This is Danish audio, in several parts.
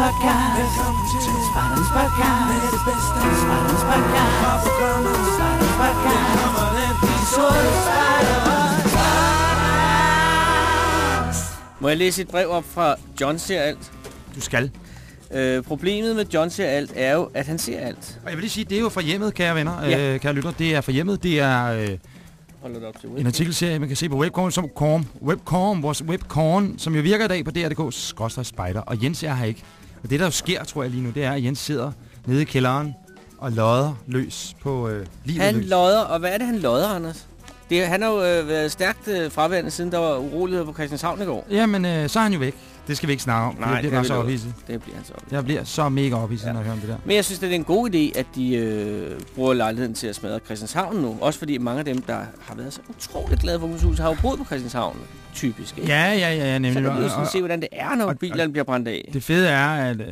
podcast. Spejdernes podcast. Spejdernes podcast. Må jeg læse et brev op fra John ser alt? Du skal. Øh, problemet med John ser alt er jo, at han ser alt. Og jeg vil lige sige, det er jo fra hjemmet, kære venner, Ja. øh, kære lytter. Det er fra hjemmet. Det er øh, Holder op til en artikelserie, man kan se på Webcorn, som Corn, Webcorn, vores Webcorn, som jo virker i dag på DR.dk, skråstrej spejder. Og Jens er her ikke. Og det, der jo sker, tror jeg lige nu, det er, at Jens sidder nede i kælderen og lodder løs på øh, livet Han løs. lodder, og hvad er det, han lodder, Anders? Det, han har jo øh, været stærkt øh, fraværende, siden der var uroligheder på Christianshavn i går. Jamen, øh, så er han jo væk. Det skal vi ikke snakke om. Nej, det bliver vi så ophidset. Det bliver han så. Jeg bliver så mega ophidset, Ja. når jeg hører om det der. Men jeg synes, det er en god idé, at de øh, bruger lejligheden til at smadre Christianshavn nu. Også fordi mange af dem, der har været så utroligt glade for Ungdomshuset, har jo boet på Christianshavn. Typisk, ikke? Ja, ja, ja, ja Så nemlig. kan vi jo Og- sådan og- se, hvordan det er, når og- bilerne bliver brændt af. Det fede er, at, øh,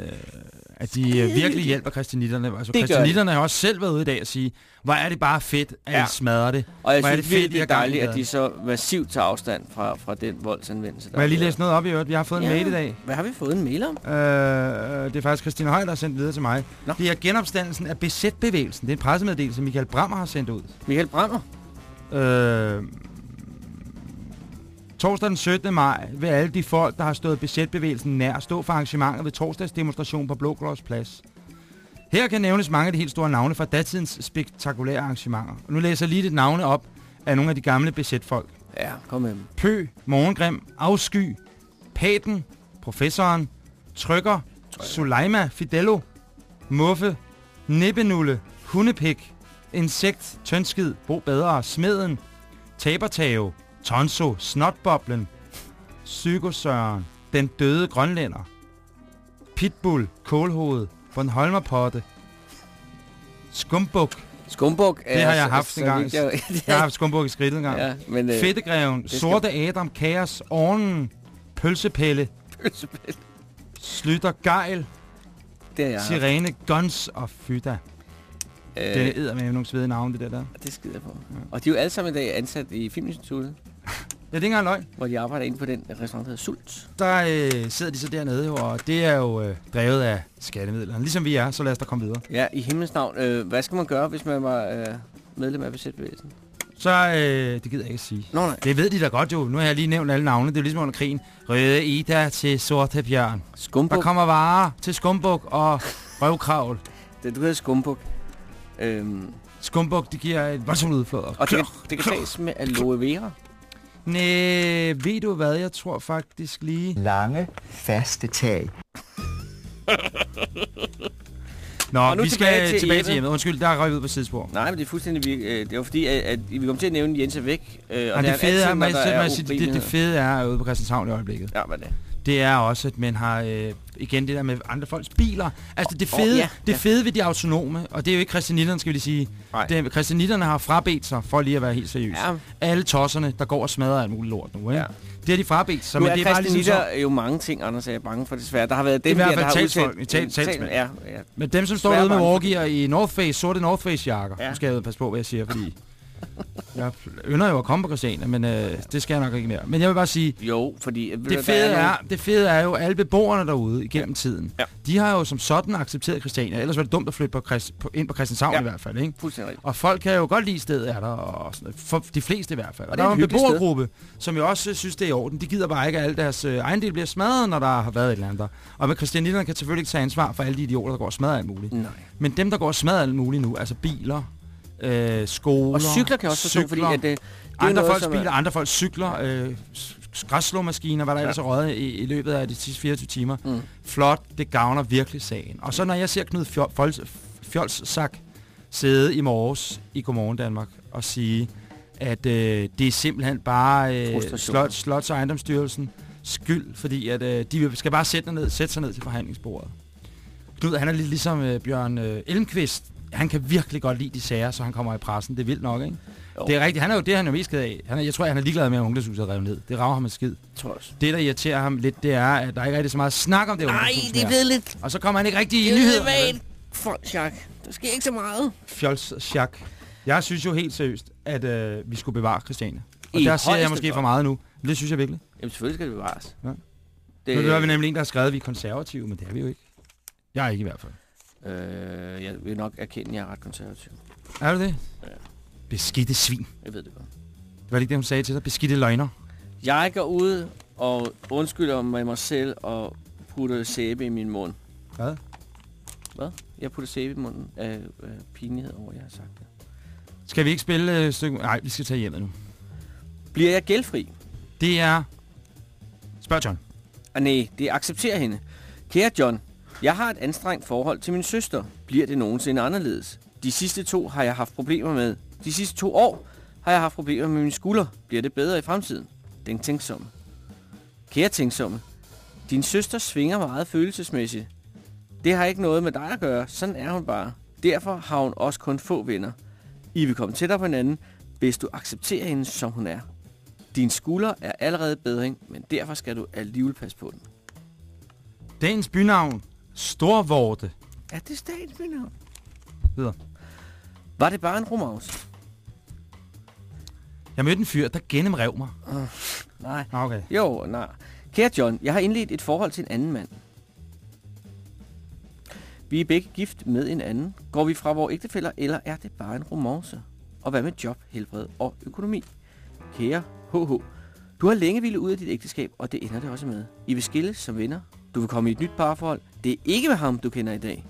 at de øh, virkelig hjælper christianitterne. Altså, Det gør christianitterne har også selv været ude i dag og sige, hvor er det bare fedt, at Ja. I smadrer det. Og jeg Hvor er synes det fedt, det er dejligt, at de så massivt tager afstand fra, fra den voldsanvendelse. der Må jeg lige læse noget op i øvrigt? Vi har fået en Ja. mail i dag. Hvad har vi fået en mail om? Øh, det er faktisk Christine Høj, der har sendt videre til mig. Nå. Det er genopstandelsen af BZ-bevægelsen. Det er en pressemeddelelse, Michael Brammer har sendt ud. Michael Brammer. Øh, torsdag den 17. maj vil alle de folk, der har stået BZ-bevægelsen nær, stå for arrangementet ved torsdagsdemonstration på Blågårds Plads. Her kan nævnes mange af de helt store navne fra datidens spektakulære arrangementer. Og nu læser jeg lige lidt navne op af nogle af de gamle BZ-folk. Ja, kom med dem. Pø, Morgengrim, Afsky, Paten, Professoren, Trykker, Suleima, Fidello, Muffe, Nippenulle, Hundepik, Insekt, Tønskid, Bo Bedre, Smeden, Tabertave, Tonso, Snotboblen, Psykosøren, Den Døde Grønlænder, Pitbull, Kålhoved, Bornholmerpotte, Skumbuk, Skumbuk er... Det har jeg så- haft en gang. Jeg, jeg har haft Skumbuk i skridtet engang. ja, men... Øh, Fedtegreven, skal- Sorte Adam, Kaos, Ornen, Pølsepelle, pølsepæl. Slytter, Geil, Det jeg. haft. Sirene, Guns og Fyda. Øh, Det er med nogle svede navne, det der der. det skider jeg på. Og de er jo alle sammen i dag ansat i Filminstituttet, Ja, det er ikke engang løgn. hvor de arbejder inde på den restaurant, der hedder Sult. Der øh, sidder de så dernede, og det er jo øh, drevet af skattemidlerne. Ligesom vi er, så lad os da komme videre. Ja, i himlens navn. Øh, hvad skal man gøre, hvis man var øh, medlem af BZ-bevægelsen? Så, øh, det gider jeg ikke at sige. Nå nej. Det ved de da godt jo. Nu har jeg lige nævnt alle navne. Det er ligesom under krigen. Røde Ida til Sorte Bjørn. Der Skumbuk. kommer varer til Skumbuk og Røvkravl. Det, du hedder Skumbuk. Øhm, Skumbuk, de giver et voldsomt udflod. og det det kan tages med aloe vera. Næh, ved du hvad, jeg tror faktisk lige... Lange, faste tag. Nå, Og nu vi tilbage skal til tilbage til hjemmet. Undskyld, der er røget ud på sidespor. Nej, men det er fuldstændig virke. Øh, det var fordi, at, at vi kom til at nævne Jens er væk. Øh, og Og det, er fede altid, er, må jeg, der er det, det fede er ude på Christianshavn i øjeblikket. Ja, hvad er det? Det er også, at man har øh, igen det der med andre folks biler. Altså det fede, ja, det ja. fede ved de autonome, og det er jo ikke christianitterne, skal vi lige sige. Nej. Det, christianitterne har frabedt sig, for lige at være helt seriøs. Ja, Alle tosserne, der går og smadrer alt muligt lort nu, ikke? Ja. Det har de frabedt sig, nu men er det er bare ligesom så, jo mange ting, Anders er bange for desværre. Der har været dem, der, der har udtalt... tal- talsmænd. Ja, ja. Men dem, som står ude med Wargier i North Face, sorte North Face jakker. Ja. Ja. Nu skal jeg passe på, hvad jeg siger, fordi jeg ynder jo at komme på Christiania, men øh, det skal jeg nok ikke mere. Men jeg vil bare sige, Jo, fordi... det fede, er, det fede er jo, alle beboerne derude igennem tiden, Ja. de har jo som sådan accepteret Christiania. Ellers var det dumt at flytte på Christ, på, ind på Christianshavn Ja. ja. i hvert fald. Ikke? Fuldstændig. Og folk kan jo godt lide stedet, er der, og sådan, for de fleste i hvert fald. Og, Og der er jo en hyggeligt sted. beboergruppe, som jo også øh, synes, det er i orden. De gider bare ikke, at alle deres øh, ejendel bliver smadret, når der har været et eller andet der. Og med Christianitterne kan selvfølgelig ikke tage ansvar for alle de idioter, der går og smadrer alt muligt. Nej. Men dem, der går og smadrer alt muligt nu, altså biler, øh, skoler, Og cykler kan jeg også forstå, fordi cykler, at, det jo andre noget, folks er- biler, andre folks cykler, øh, græsslåmaskiner, hvad der ja. ellers er røget i, i løbet af de sidste 24 timer. Mm. Flot, det gavner virkelig sagen. Og så når jeg ser Knud Fjol- Fols- Fjolsak sidde i morges i Godmorgen Danmark og sige, at øh, det er simpelthen bare øh, slot, Slots- og ejendomsstyrelsen skyld, fordi at øh, de skal bare sætte, ned, sætte sig ned til forhandlingsbordet. Knud, han er lidt ligesom øh, Bjørn øh, Elmqvist. Han kan virkelig godt lide de sager, så han kommer i pressen. Det er vildt nok, ikke? Jo. Det er rigtigt. Han er jo det, han er mest ked af. Han er, jeg tror, han er ligeglad med, at ungdomshuset er revet ned. Det rager ham en skid. også. Det, der irriterer ham lidt, det er, at der ikke er rigtig så meget snak om det Nej, det er blevet lidt... Og så kommer han ikke rigtig i Det er nyheder. lidt Folksjak. Der sker ikke så meget. Fjols sjak. Jeg synes jo helt seriøst, at øh, vi skulle bevare Christiania. Og I der siger jeg måske for meget nu. Men det synes jeg virkelig. Jamen selvfølgelig skal det bevares. Ja. Det, Nu er vi nemlig en, der har skrevet, at vi er konservative, men det er vi jo ikke. Jeg er ikke i hvert fald. Øh, jeg vil nok erkende, at jeg er ret konservativ. Er du det? Ja. Beskidte svin. Jeg ved det godt. Det var det ikke det, hun sagde til dig? Beskidte løgner. Jeg går ud og undskylder med mig selv og putter sæbe i min mund. Hvad? Hvad? Jeg putter sæbe i munden af, af pinlighed over, jeg har sagt det. Skal vi ikke spille et stykke... Nej, vi skal tage hjemmet nu. Bliver jeg gældfri? Det er... Spørg John. Ah, nej, det accepterer hende. Kære John, jeg har et anstrengt forhold til min søster. Bliver det nogensinde anderledes? De sidste to har jeg haft problemer med. De sidste to år har jeg haft problemer med min skulder. Bliver det bedre i fremtiden? Den tænksomme. Kære tænksomme, din søster svinger meget følelsesmæssigt. Det har ikke noget med dig at gøre. Sådan er hun bare. Derfor har hun også kun få venner. I vil komme tættere på hinanden, hvis du accepterer hende, som hun er. Din skulder er allerede bedring, men derfor skal du alligevel passe på den. Dagens bynavn. Storvorte. Er det statsbynavn? Videre. Var det bare en romaus? Jeg mødte en fyr, der gennemrev mig. Nej. Ah, Okay. Jo, nej. Kære John, jeg har indledt et forhold til en anden mand. Vi er begge gift med en anden. Går vi fra vores ægtefæller, eller er det bare en romance? Og hvad med job, helbred og økonomi? Kære HH, du har længe ville ud af dit ægteskab, og det ender det også med. I vil skilles som venner. Du vil komme i et nyt parforhold. Det er ikke ham, du kender i dag.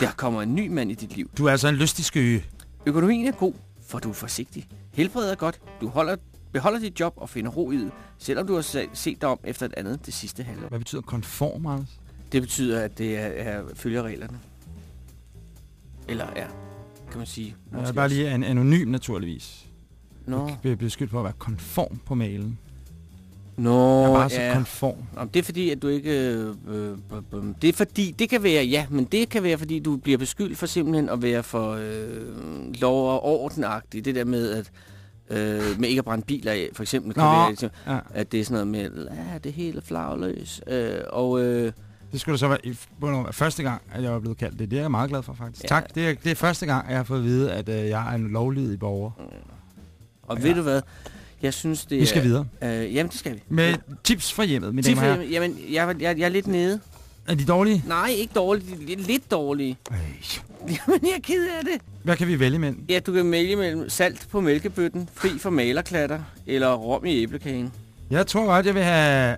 Der kommer en ny mand i dit liv. Du er altså en lystig skøge. Økonomien er god, for du er forsigtig. Helbredet er godt. Du holder, beholder dit job og finder ro i det, selvom du har se- set dig om efter et andet det sidste halvår. Hvad betyder konform, Anders? Det betyder, at det er, er følger reglerne. Eller er, kan man sige. Er bare lige an anonym, naturligvis. Nå, Jeg bliver beskyldt for at være konform på mailen. Nå Jeg er bare så ja. konform. Nå, det er fordi, at du ikke... Øh, øh, øh, det er fordi, det kan være, ja, men det kan være, fordi du bliver beskyldt for simpelthen at være for øh, lov- og ordenagtig. Det der med, at øh, med ikke at brænde biler af, for eksempel, kan Nå. være, liksom, Ja. at det er sådan noget med, ja, det er helt flagløs. Øh, og øh, Det skulle da så være i bund og første gang, at jeg var blevet kaldt det. Det er jeg meget glad for, faktisk. Ja. Tak. Det er, det er første gang, at jeg har fået at vide, at øh, jeg er en lovlydig borger. Og Ja. ja. ved du hvad? Jeg synes, det Vi skal er... videre. Øh, jamen, det skal vi. Med tips fra hjemmet, mine Tips, damer og herrer. jamen, jeg, jeg, jeg er lidt nede. Er de dårlige? Nej, ikke dårligt. de er Lidt, dårlige. Ej. Jamen, jeg er ked af det. Hvad kan vi vælge mellem? Ja, du kan vælge mellem salt på mælkebøtten, fri for malerklatter, eller rom i æblekagen. Jeg tror godt, jeg vil have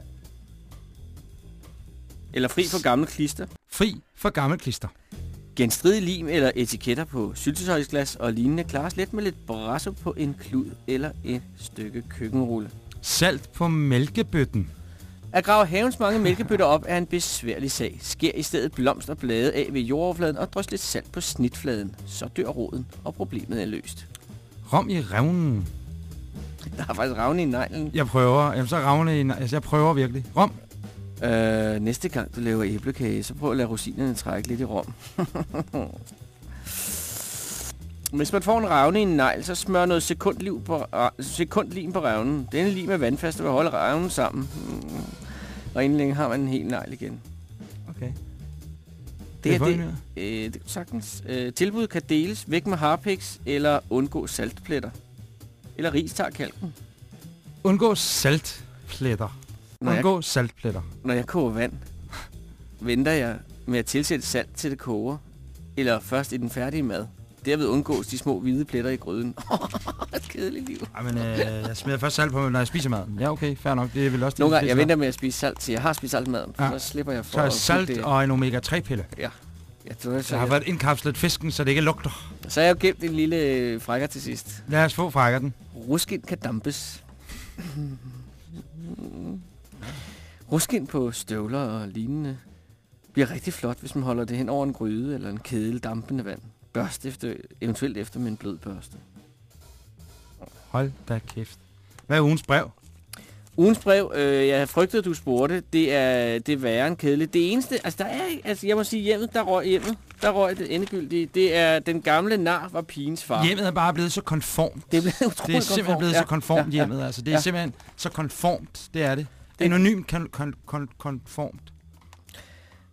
Eller fri for gamle klister. fri for gammel klister. Genstridig lim eller etiketter på syltetøjsglas og lignende klares let med lidt brasso på en klud eller et stykke køkkenrulle. Salt på mælkebøtten. At grave havens mange mælkebøtter op er en besværlig sag. Sker i stedet blomster og blade af ved jordoverfladen og drys lidt salt på snitfladen. Så dør roden, og problemet er løst. Rom i revnen. Der er faktisk ravne i neglen. Jeg prøver. Jamen, så ravne i... en- Altså, jeg prøver virkelig. Rom. Øh, næste gang du laver æblekage, så prøv at lade rosinerne trække lidt i rom. Hvis man får en ravne i en negl, så smør noget sekundlim på, ra- sekundlim på revnen. Denne lim er vandfast og vil holde revnen sammen. Mm. Og inden længe har man en hel negl igen. Okay. Det er det. Øh, det kan sagtens. Øh, tilbud kan deles væk med harpiks eller undgå saltpletter. Eller ris tager kalken. Undgå saltpletter. Når jeg, Undgå saltpletter. når jeg koger vand, venter jeg med at tilsætte salt til det koger. Eller først i den færdige mad. Derved undgås de små hvide pletter i gryden. Et kedeligt liv. Ej, men øh, jeg smider først salt på, når jeg spiser maden. Ja, okay, fair nok. Det er vel også Nogle gange, jeg venter med at spise salt til jeg har spist salt maden. Ja. Så slipper jeg for. Så er salt det. og en omega-3-pille. Ja, så, så, Så jeg har jeg, været indkapslet fisken, så det ikke lugter. så har jeg jo gemt en lille øh, frækker til sidst. Lad os få frækker den. Ruskin kan dampes. Ruskin på støvler og lignende bliver rigtig flot, hvis man holder det hen over en gryde eller en kedel dampende vand. Børst efter, eventuelt efter med en blød børste. Hold da kæft. Hvad er ugens brev? Ugens brev, øh, jeg frygtede, du spurgte, det er, det er værre end kedeligt. Det eneste, altså der er altså jeg må sige hjemmet, der røg hjemmet, der røg det endegyldige. Det er den gamle nar var pigens far. Hjemmet er bare blevet så konformt. Det er blevet Det er simpelthen konformt. blevet Ja, så konformt ja, ja. hjemmet. Altså, det er Ja. simpelthen så konformt, det er det. Det- Anonymt kon, kon, kon, konformt.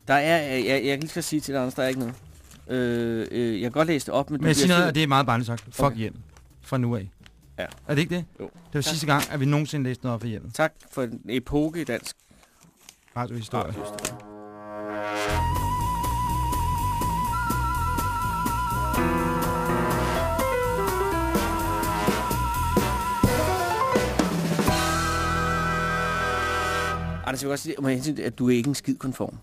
Der er, jeg, jeg, jeg kan lige skal sige til dig, Anders, der er ikke noget. Øh, øh, jeg kan godt læse det op, men, Men jeg siger noget, og det er meget barnligt sagt. Fuck Okay. hjem. Fra nu af. Ja. Er det ikke det? Jo. Det var sidste gang, at vi nogensinde læste noget op for hjemmet. Tak for en epoke i dansk Radiohistorie. radiohistorie. Anders, jeg vil også sige, med hensyn at du er ikke en skid konform.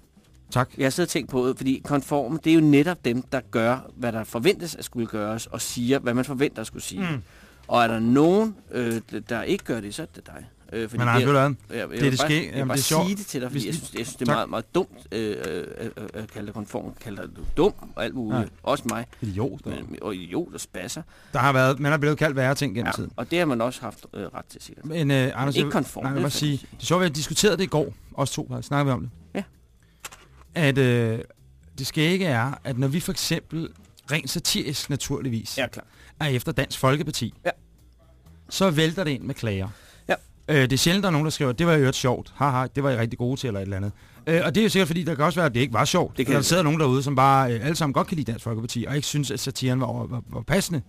Tak. Jeg har siddet og tænkt på det, fordi konforme, det er jo netop dem, der gør, hvad der forventes at skulle gøres, og siger, hvad man forventer at skulle sige. Mm. Og er der nogen, øh, der ikke gør det, så er det dig. Øh, fordi Men Anders, ved du hvad? jeg, jeg, det vil det sker- Jeg vil bare det er sjovt. sige det til dig, fordi Hvis jeg synes, jeg synes, det er meget, meget dumt øh, øh, øh, øh, at kalde dig konform. Kalde dig dum og alt muligt. Ja. Også mig. Idiot. Men, og idiot og spasser. Der har været, man er blevet kaldt værre ting gennem Ja. tiden. Og det har man også haft øh, ret til, sikkert. Men uh, Anders, ikke jeg- konform, Nej, jeg det vil er bare sige, det er sjovt, at vi diskuterede det i går, os to, snakkede vi om det. Ja. At øh, det skal ikke er, at når vi for eksempel, rent satirisk naturligvis, Ja, klar. Er efter Dansk Folkeparti, Ja. så vælter det ind med klager. Ja. Øh, det er sjældent, der er nogen, der skriver, det var jo sjovt, haha, det var I rigtig gode til, eller et eller andet. Øh, og det er jo sikkert, fordi der kan også være, at det ikke var sjovt. Det kan der sidder nogen derude, som bare øh, alle sammen godt kan lide Dansk Folkeparti, og ikke synes, at satiren var, var, var passende.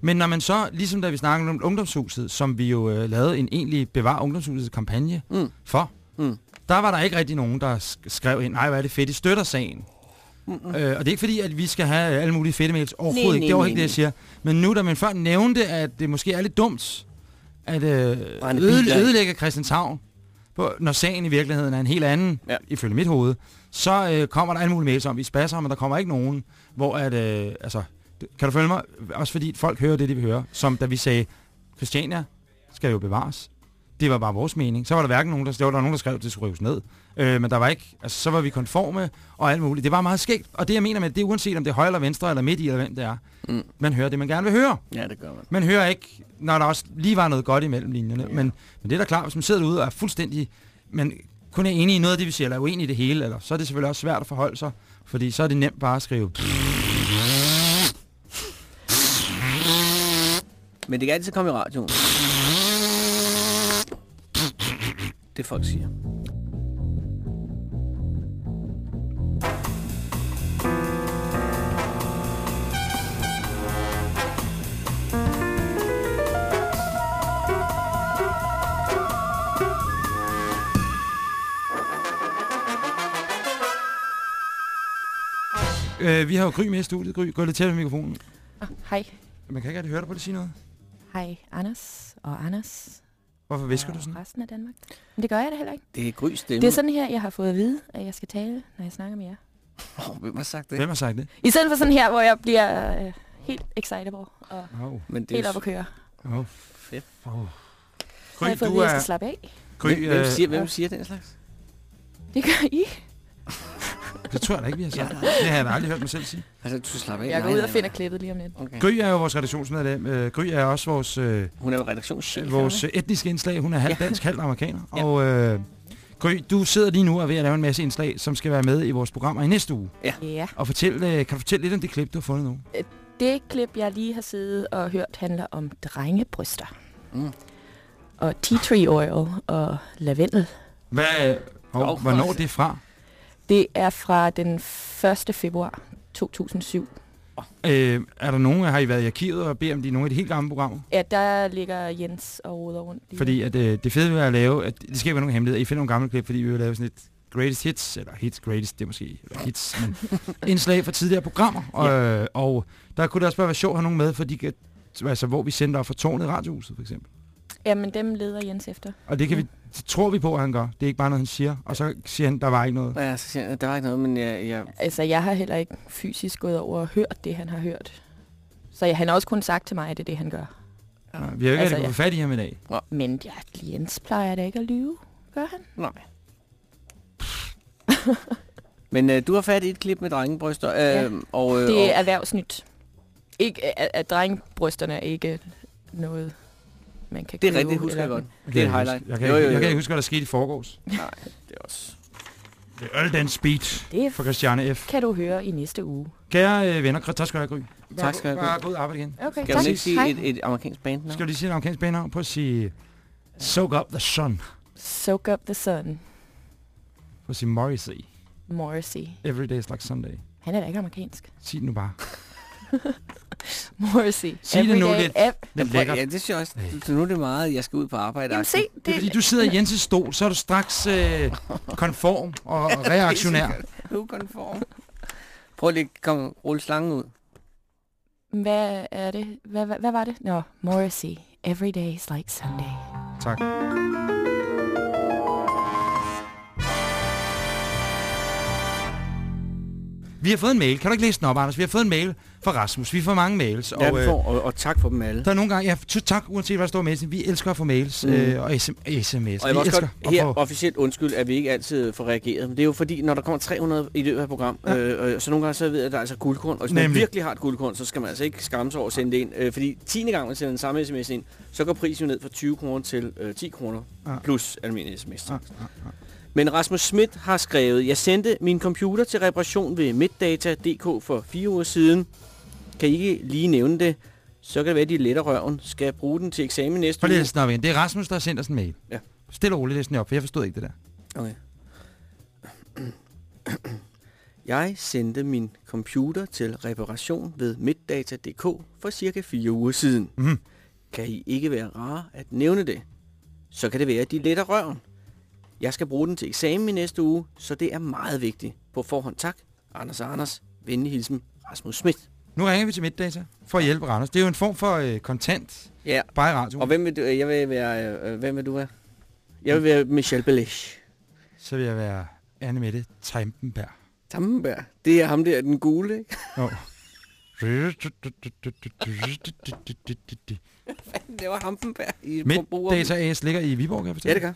Men når man så, ligesom da vi snakkede om ungdomshuset, som vi jo øh, lavede en egentlig bevar ungdomshusets kampagne Mm. for, Mm. der var der ikke rigtig nogen, der sk- skrev ind, nej, hvad er det fedt, I støtter sagen. Øh, og det er ikke fordi, at vi skal have alle mulige fedte mails. Overhovedet Nej, ikke. Det er nej, ikke det, jeg siger. Men nu, da man før nævnte, at det måske er lidt dumt, at øh, øde, ødelægge Christianshavn, på, når sagen i virkeligheden er en helt anden, ja. Ifølge mit hoved, så øh, kommer der alle mulige mails om, vi spasser, men der kommer ikke nogen, hvor at, øh, altså, kan du følge mig? Også fordi folk hører det, de vil høre. Som da vi sagde, Christiania skal jo bevares. Det var bare vores mening. Så var der hverken nogen, der, der var der nogen, der skrev, at det skulle rives ned. Øh, men der var ikke, altså, så var vi konforme og alt muligt. Det var meget skægt. Og det, jeg mener med, det er uanset om det er højre eller venstre, eller midt i, eller hvem det er. Mm. Man hører det, man gerne vil høre. Ja, det gør man. Man hører ikke, når der også lige var noget godt imellem linjerne. Ja. Men, men det er da klart, hvis man sidder derude og er fuldstændig, men kun er enig i noget af det, vi siger, eller er uenig i det hele, eller, så er det selvfølgelig også svært at forholde sig. Fordi så er det nemt bare at skrive. Men det kan altid komme i radioen. Det folk siger. Øh, vi har jo Gry med i studiet. Gry, gå lidt tæt med mikrofonen. Ah, hej. Man kan ikke rigtig høre dig på det sige noget. Hej, Anders og Anders. Hvorfor visker du sådan? resten af Danmark. Men det gør jeg da heller ikke. Det er Gry stemme. Det er sådan her, jeg har fået at vide, at jeg skal tale, når jeg snakker med jer. Oh, hvem har sagt det? Hvem har sagt det? I stedet for sådan her, hvor jeg bliver øh, helt excitable og Oh, Men det helt er op at køre. oh. Fedt. Oh. Har Gry, jeg fået at du vide, at jeg er... skal slappe af. Gry, hvem, hvem, øh, siger, hvem siger den slags? Det gør I. det tror jeg da ikke, vi har sagt. Ja. Det har jeg da aldrig hørt mig selv sige. Altså, du skal slappe af. Jeg går ud og finder klippet lige om lidt. Okay. Gry er jo vores redaktionsmedlem. Øh, Gry er også vores, øh, Hun er jo redaktionschef. vores øh, etniske indslag. Hun er halvt Ja. dansk, halvt amerikaner. Ja. Og øh, Gry, du sidder lige nu og er ved at lave en masse indslag, som skal være med i vores programmer i næste uge. Ja. Og fortæl, øh, kan du fortælle lidt om det klip, du har fundet nu? Det klip, jeg lige har siddet og hørt, handler om drengebryster. Mm. Og tea tree oil og lavendel. Hvad, og, Hov. hvornår er det fra? Det er fra den 1. februar 2007. Øh, er der nogen, har I været i arkivet og beder om de nogle af de helt gamle programmer? Ja, der ligger Jens og roder rundt. lige Fordi at, øh, det fede ved at lave, at det skal ikke være nogen hemmelighed. I finder nogle gamle klip, fordi vi vil lave sådan et greatest hits, eller hits greatest, det er måske eller hits, men indslag fra tidligere programmer. Og, øh, og der kunne det også bare være sjovt at have nogen med, for de kan, altså, hvor vi sender fra tårnet i radiohuset, for eksempel. Jamen, dem leder Jens efter. Og det kan vi, det tror vi på, at han gør. Det er ikke bare noget, han siger. Og så siger han, der var ikke noget. Ja, så siger jeg, der var ikke noget, men jeg, jeg, Altså, jeg har heller ikke fysisk gået over og hørt det, han har hørt. Så han har også kun sagt til mig, at det er det, han gør. Ja, vi har jo ikke Altså, altså, ja. få fat i ham i dag. Men ja, Jens plejer da ikke at lyve, gør han? nej. men øh, du har fat i et klip med drengebryster, øh, Ja. og, øh, Det er og erhvervsnyt. Ikke, at, at drengebrysterne er ikke noget, man kan det er rigtigt, det husker jeg eller- godt. Jeg Det er et highlight. Jeg kan, Jo, ikke- jo, jeg kan jo. ikke huske, hvad der skete i forgårs. Nej, det er også... Det er all den speed Det for Christiane F. kan du høre i næste uge. Kære øh, venner, tak skal have, Gry. Tak skal have, Gry. Bare gå ud og arbejde igen. Okay, Skal tak. man ikke sige et, et amerikansk band nu? Skal du lige sige en amerikansk baner? Prøv at sige Soak Up the Sun. Soak up the sun. Prøv at sige Morrissey. Morrissey. Every day is like Sunday. Han er da ikke amerikansk. Sig det nu bare. Morrissey. Sig Every det nu lidt, ev- lidt lækkert. Ja, det synes jeg også. Så nu er det meget, jeg skal ud på arbejde. Jamen se, det... det fordi, du sidder i Jens' stol, så er du straks øh, konform og reaktionær. du er konform. Prøv lige at komme, rulle slangen ud. Hvad er det? Hvad, hvad, hvad var det? Nå, no, Morrissey. Every day is like Sunday. Tak. Vi har fået en mail. Kan du ikke læse den op, Anders? Vi har fået en mail fra Rasmus. Vi får mange mails. Ja, og, vi øh, får, og, og tak for dem alle. der er nogle gange... Ja, tak, uanset hvad der står med. Vi elsker at få mails Mm. øh, og SM, sms. Og jeg vi også elsker godt her få- officielt undskyld, at vi ikke altid får reageret. Men det er jo fordi, når der kommer 300 i løbet af program, ja. øh, øh, så nogle gange så ved jeg, at der er altså guldkorn. Og hvis man Nemlig. virkelig har et guldkorn, så skal man altså ikke skamme sig over at sende det ind. Øh, fordi 10. gang man sender den samme sms ind, så går prisen jo ned fra 20 kroner til øh, 10 kroner Ja. plus almindelig sms. Ja, ja, ja. Men Rasmus Schmidt har skrevet, jeg sendte min computer til reparation ved Middata.dk for fire uger siden. Kan I ikke lige nævne det? Så kan det være, at de letter røven. Skal jeg bruge den til eksamen næste Prøv lige uge? at igen. Det er Rasmus, der har sendt os en mail. Ja. Stille og roligt læs den op, for jeg forstod ikke det der. Okay. Jeg sendte min computer til reparation ved Middata.dk for cirka fire uger siden. Mhm. Kan I ikke være rare at nævne det? Så kan det være, at de letter røven. Jeg skal bruge den til eksamen i næste uge, så det er meget vigtigt. På forhånd tak. Anders og Anders. Venlig hilsen. Rasmus Schmidt. Nu ringer vi til Middata for at hjælpe Randers. Det er jo en form for øh, kontant Ja, bare i radio. og hvem vil du, øh, jeg vil være, øh, hvem vil du være? Jeg vil være Michel Belish. Så vil jeg være Anne Mette Trampenberg. Tammenberg. Det er ham der, den gule, ikke? Oh. Det var Hampenberg i. Middata AS ligger i Viborg, kan jeg Ja, fortælle. det gør.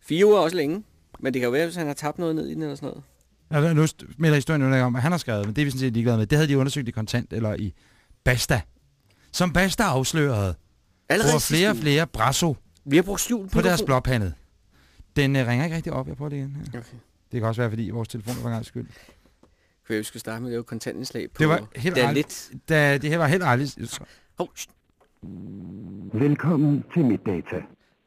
Fire uger er også længe. Men det kan jo være, hvis han har tabt noget ned i den eller sådan noget. Ja, der er lyst med historien jo om, at han har skrevet, men det er vi sådan set ligeglade med. Det havde de undersøgt i Kontant eller i Basta. Som Basta afslørede, Allerede bruger flere og flere brasso Vi har brugt skjult på deres blåpandet. Den uh, ringer ikke rigtig op, jeg prøver det igen. her. Okay. Det kan også være, fordi vores telefon var gang skyld. Kan vi skulle starte med at lave kontantindslag på... Det var helt er ærligt. lidt... Da, det her var helt ærligt. Hov, Velkommen til Middata.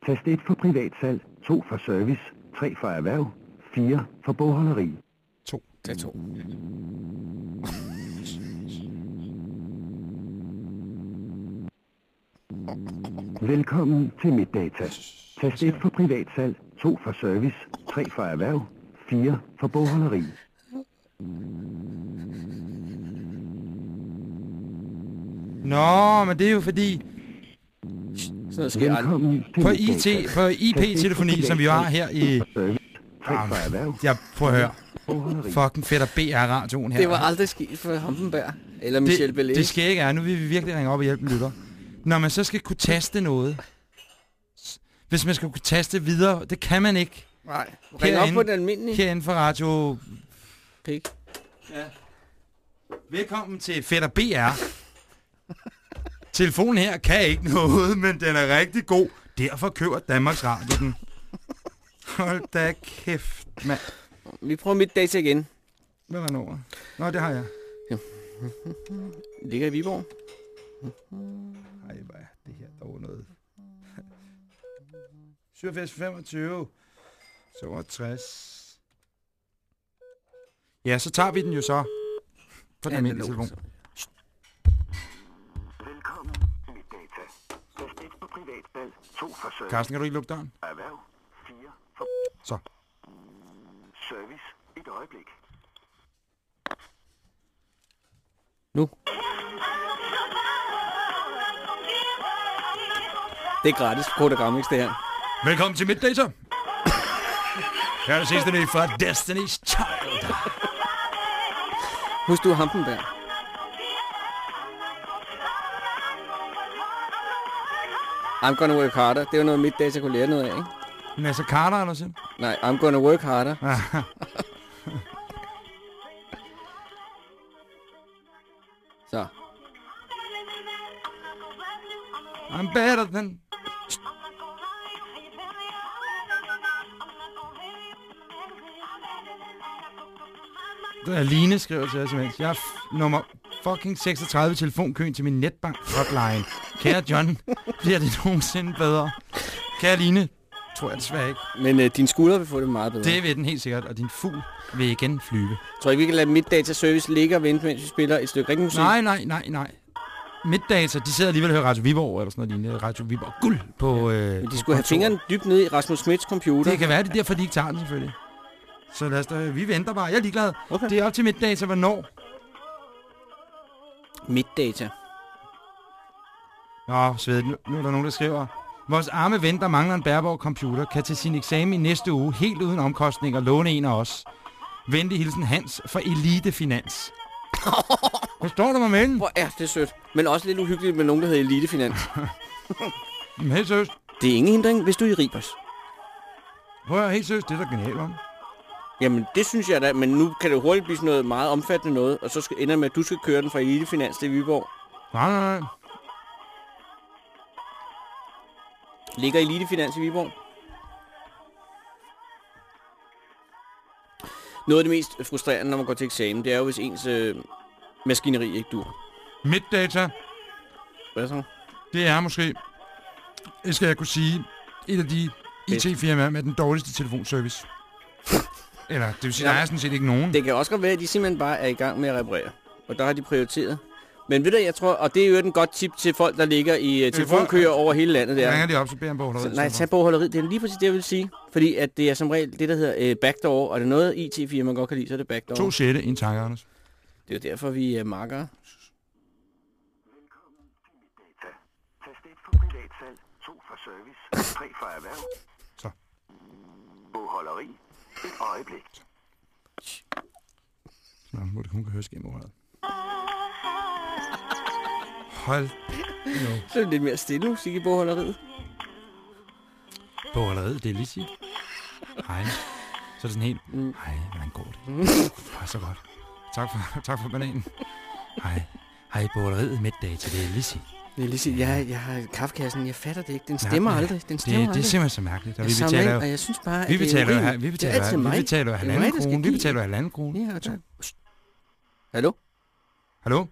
Tast 1 for privatsalg, 2 for service, 3 for erhverv, 4 for bogholderi. Tag to. Velkommen til Middata. Tast 1 for privatsalg, 2 for service, 3 for erhverv, 4 for bogholderi. Nå, men det er jo fordi, Sådan noget sker aldrig. På. IT, på IP-telefoni, som vi har her i... For service, 3 for erhverv, Jeg prøver at høre. Fucking fedt at BR-radioen her. Det var aldrig sket for Hampenberg. Eller Michel det, Belish. det skal ikke er. Nu vil vi virkelig ringe op og hjælpe lytter. Når man så skal kunne taste noget, hvis man skal kunne taste videre, det kan man ikke Nej. Ring op Herinde- på den almindelige. herinde for Radio... Pik. Velkommen til Fætter BR. Telefonen her kan ikke noget, men den er rigtig god. Derfor køber Danmarks Radio den. Hold da kæft, mand. Vi prøver mit data igen. Hvad er der nummer? Nå, det har jeg. Ligger i Viborg. Ej, hvad er det her dog noget? 87, 25, 62. Ja, så tager vi den jo så. På den almindelige telefon. Velkommen til Middata. Tast 1 for privatsalg, 2 for service, Carsten, kan du ikke lukke døren? erhverv, 4 for Så. Øjeblik. Nu. Det er gratis på Kodagramix, det her. Velkommen til Midday, så. Her er det sidste nyt fra Destiny's Child. Husk du Hampenberg. I'm gonna work harder. Det er jo noget mit data kunne lære noget af, ikke? Nasser Carter, eller sådan? Nej, I'm gonna work harder. I'm better than... Det er Line skriver til os imens. Jeg er nummer fucking 36 i telefonkøen til min netbank hotline. Kære John, bliver det nogensinde bedre? Kære Line, tror jeg desværre ikke. Men øh, din skulder vil få det meget bedre. Det vil den helt sikkert, og din fugl vil igen flyve. Tror I, vi kan lade mit data service ligge og vente, mens vi spiller et stykke ringmusik? Nej, nej, nej, nej. Middata, de sidder alligevel og hører Radio Viborg, eller sådan noget lignende. Radio Viborg guld på øh, Men de skulle have fingrene dybt ned i Rasmus Smits computer. Det kan være, det er derfor, de ikke tager den selvfølgelig. Så lad os da, vi venter bare. Jeg er ligeglad. Okay. Det er op til Middata, hvornår. Mit data. Nå, Sved, nu, nu er der nogen, der skriver. Vores arme ven, der mangler en bærbar computer, kan til sin eksamen i næste uge helt uden omkostninger låne en af os. Venlig hilsen Hans fra Elite Finans. Forstår du, hvad jeg mener? Hvor er det sødt. Men også lidt uhyggeligt med nogen, der hedder Elitefinans. Jamen, helt seriøst. Det er ingen hindring, hvis du er i Ribers. Prøv at helt seriøst, det er da genialt, om. Jamen, det synes jeg da, men nu kan det hurtigt blive sådan noget meget omfattende noget, og så skal, ender med, at du skal køre den fra Elitefinans til Viborg. Nej, nej, nej. Ligger Elitefinans i Viborg? Noget af det mest frustrerende, når man går til eksamen, det er jo, hvis ens øh, maskineri ikke dur. Midtdata, Hvad så? det er måske, det skal jeg kunne sige, et af de IT-firmaer med den dårligste telefonservice. Eller, det vil sige, der Ja. er sådan set ikke nogen. Det kan også godt være, at de simpelthen bare er i gang med at reparere. Og der har de prioriteret. Men ved du, jeg tror, og det er jo et godt tip til folk, der ligger i uh, telefonkøer over hele landet. Der ringer de op, så beder på Så, nej, tag bogholderiet. Det er lige præcis det, jeg vil sige. Fordi at det er som regel det, der hedder uh, backdoor, og det er noget IT-firma, man godt kan lide, så er det backdoor. To sjette, en tanke, Anders. Det er jo derfor, vi er uh, markere. Tast 1 for privatsalg, 2 for service, 3 for erhverv. Så. Bogholderi. Et øjeblik. Nå, må det kun kan høres gennem ordet. Hold nu. Så er det lidt mere stille musik i bogholderiet. Allerede, det er lige sige. Hej. Så er det sådan helt, Mm. hej, hvordan går det? Hej, så godt. Tak for, tak for bananen. Hej. Hej, borderiet middag til det er Lissi. Jeg, lige sige, jeg, jeg har kaffekassen, jeg fatter det ikke. Den stemmer Ja, aldrig. Den Det, stemmer det er aldrig. simpelthen så mærkeligt. Og vi betaler jo, og jeg synes bare, vi at det er betaler, vi Det er betaler, vi betaler Det er mig, halvanden der skal krone. Vi betaler halvanden krone. Ja, tak. Hallo? Hallo?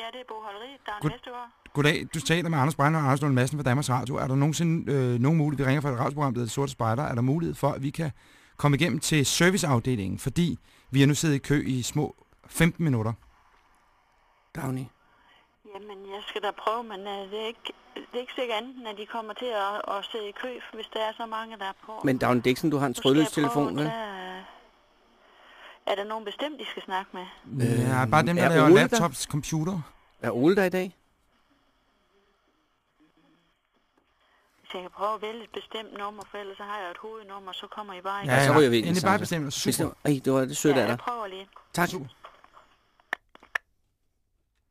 Ja, det er bogholderiet. Der er en Vestergaard. Goddag, du taler med Anders Brænder og Anders Lund Madsen fra Danmarks Radio. Er der nogensinde øh, nogen mulighed, vi ringer fra et radioprogram, der hedder Sorte Spejder, er der mulighed for, at vi kan komme igennem til serviceafdelingen, fordi vi er nu siddet i kø i små 15 minutter. Dagny. Jamen, jeg skal da prøve, men uh, det, er ikke, det er ikke sikkert andet, at de kommer til at, at sidde i kø, hvis der er så mange, der er på. Men Dagny Dixon, du har en trådløs telefon, vel? Er der nogen bestemt, de skal snakke med? Øh, ja, bare dem, der er laver Ole der? laptops, computer. Er Ole der i dag? Hvis jeg kan prøve at vælge et bestemt nummer, for ellers så har jeg et hovednummer, så kommer I bare Ja, ikke. så ryger vi ind i Endelig bare bestemt. Super. var- Ej, det var det sødt ja, af dig. jeg prøver lige. Tak. Super.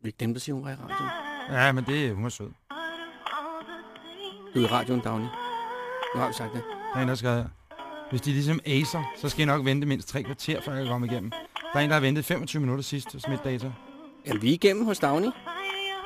Vi glemte at sige, hun var i radioen. Ja, men det, hun er sød. Du er i radioen, Dagny. Nu har vi sagt det. Der er en, der skal her. Hvis de ligesom acer, så skal I nok vente mindst tre kvarter, før jeg kan komme igennem. Der er en, der har ventet 25 minutter sidst hos Midtdata. Ja, vi er igennem hos Dagny.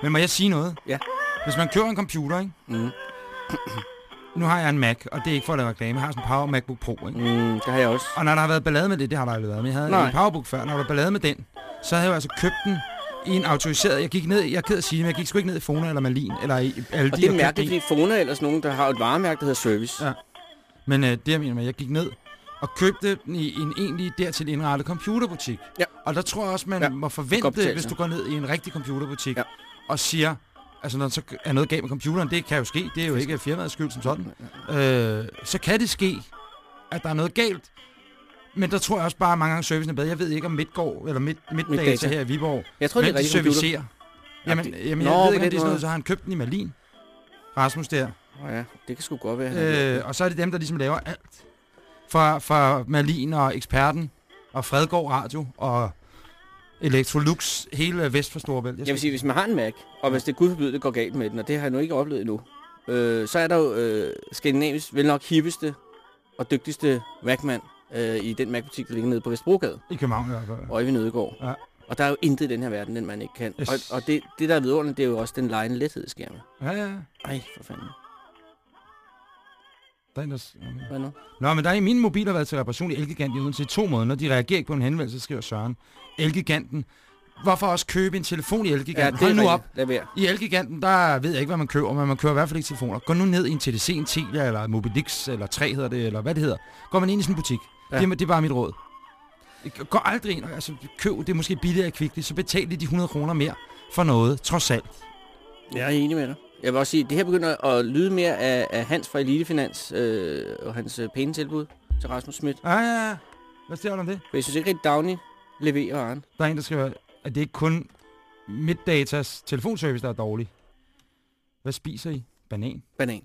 Men må jeg sige noget? Ja. Hvis man køber en computer, ikke? Mm. Nu har jeg en Mac, og det er ikke for at lave reklame. Jeg har sådan en Power MacBook Pro, ikke? Mm, det har jeg også. Og når der har været ballade med det, det har der aldrig været, men jeg havde Nej. en Powerbook før, når der var ballade med den, så havde jeg altså købt den i en autoriseret, jeg gik ned, jeg er ked at sige men jeg gik sgu ikke ned i Fona eller Malin, eller i alle Og de det er jeg mærkeligt, fordi Fona er ellers nogen, der har et varemærke, der hedder Service. Ja. Men øh, det jeg mener med, jeg gik ned og købte den i en egentlig dertil indrettet computerbutik. Ja. Og der tror jeg også, man Ja, må forvente, betale hvis du går ned i en rigtig computerbutik Ja. og siger, altså når der så er noget galt med computeren, det kan jo ske, det er jo ikke firmaets skyld som sådan, øh, så kan det ske, at der er noget galt. Men der tror jeg også bare, at mange gange servicen er bedre. Jeg ved ikke om Midtgård eller Midt, Midtdata Midtdata. her i Viborg, Jeg tror, hvem de rigtig computer. servicerer. Jamen, jamen Nå, jeg ved ikke, om det er sådan noget, så har han købt den i Malin. Rasmus der. Oh, ja, det kan sgu godt være. Øh, og så er det dem, der ligesom laver alt. Fra, fra Malin og Eksperten og Fredgård Radio og Electrolux, hele vest for Storebælt. Jeg vil sige, hvis man har en Mac, og hvis det gud forbyde, det går galt med den, og det har jeg nu ikke oplevet endnu, øh, så er der jo øh, Skandinavisk vel nok hippeste og dygtigste Mac-mand øh, i den Mac-butik, der ligger nede på Vestbrogade, I København i hvert fald. Øjvind Ødegård. Ja. Og der er jo intet i den her verden, den man ikke kan. Yes. Og, og det, det, der er vidunderligt, det er jo også den lejende lethed, sker med. Ja, ja. Ej, for fanden. Der er en, der... s- Hvad nu? Nå, men der er i min mobil har været til reparation i Elgigant i Odense i to måneder. De reagerer ikke på en henvendelse, skriver Søren. Elgiganten. Hvorfor også købe en telefon i Elgiganten? Hold nu op. I Elgiganten, der ved jeg ikke, hvad man køber, men man køber i hvert fald ikke telefoner. Gå nu ned i en TDC, en Telia, eller Mobilix, eller 3 hedder det, eller hvad det hedder. Går man ind i sådan en butik. Ja. Ja. Det, er, det er bare mit råd. Gå aldrig ind, og- altså køb, det er måske billigere i Kvickly, så betal de 100 kroner mere for noget, trods alt. Jeg er enig med dig. Jeg vil også sige, det her begynder at lyde mere af, af Hans fra Elitefinans øh, og hans øh, pæne tilbud til Rasmus Schmidt. Ja, ja, ja. Hvad siger du om det? For jeg synes ikke rigtig, Dagny leverer varen. Der er en, der skriver, at det ikke kun Middatas telefonservice, der er dårlig. Hvad spiser I? Banan. Banan.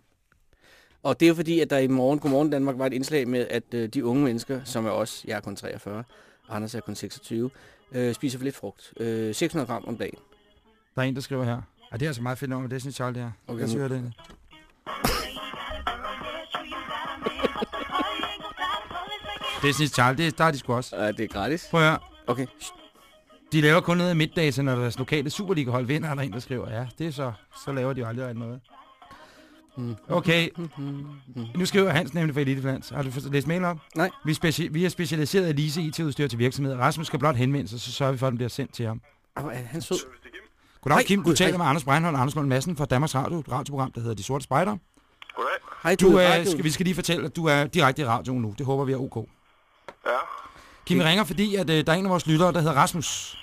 Og det er jo fordi, at der i morgen, Godmorgen Danmark, var et indslag med, at øh, de unge mennesker, som er os, jeg er kun 43, Anders er kun 26, øh, spiser for lidt frugt. Øh, 600 gram om dagen. Der er en, der skriver her. Ja, det er altså meget fedt nummer, Destiny Child, det her. Okay, Okay, jeg synes, det. Destiny Child, det, der er de sgu også. Øh, det er gratis. Prøv at høre. Okay. De laver kun noget af middags, når deres lokale Superliga-hold vinder, er der en, der skriver. Ja, det er så. Så laver de jo aldrig noget. Mm. Okay. Nu skriver Hans nemlig fra Eliteflans. Har du fået- læst mail op? Nej. Vi, er speci- vi er specialiseret i lease IT-udstyr til virksomheder. Rasmus skal blot henvende sig, så sørger vi for, at den bliver sendt til ham. Og er han sød? Goddag, Hej. Kim. Du taler med Anders Breinholt og Anders Lund Madsen fra Danmarks Radio, et radioprogram, der hedder De Sorte Spejder. Goddag. Hej, Du, er er, radio. skal, vi skal lige fortælle, at du er direkte i radioen nu. Det håber vi er ok. Ja. Kim, vi ringer, fordi at, øh, der er en af vores lyttere, der hedder Rasmus,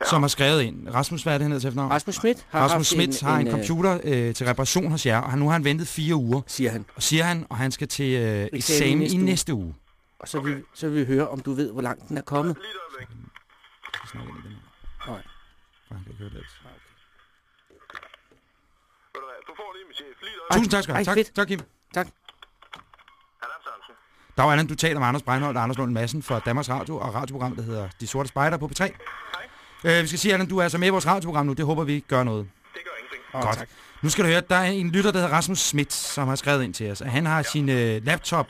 ja. som har skrevet ind. Rasmus, hvad er det, han hedder til efternavn? Rasmus Schmidt har Rasmus Schmidt har en, øh, computer øh, til reparation hos jer, og han, nu har han ventet fire uger, siger han. og siger han, og han skal til øh, eksamen i næste uge. næste uge. Og så vil, så vil vi høre, om du ved, hvor langt den er kommet. Lige et øjeblik. Nej. For han kan ikke høre det. Ved du hvad, du får lige min chef. Lige øjeblik. Tusind tak, skal du Ej, have. Tak, fedt. tak, Kim. Allan Sørensen. Der var Allan, du taler med Anders Breinholt og Anders Lund Madsen fra Danmarks Radio og radioprogram, der hedder De Sorte Spejder på P3. Øh, vi skal sige, Allan, du er altså med i vores radioprogram nu. Det håber vi gør noget. Det gør ingenting. Oh, Godt. Tak. Nu skal du høre, der er en lytter, der hedder Rasmus Schmidt, som har skrevet ind til os. at Han har sin øh, laptop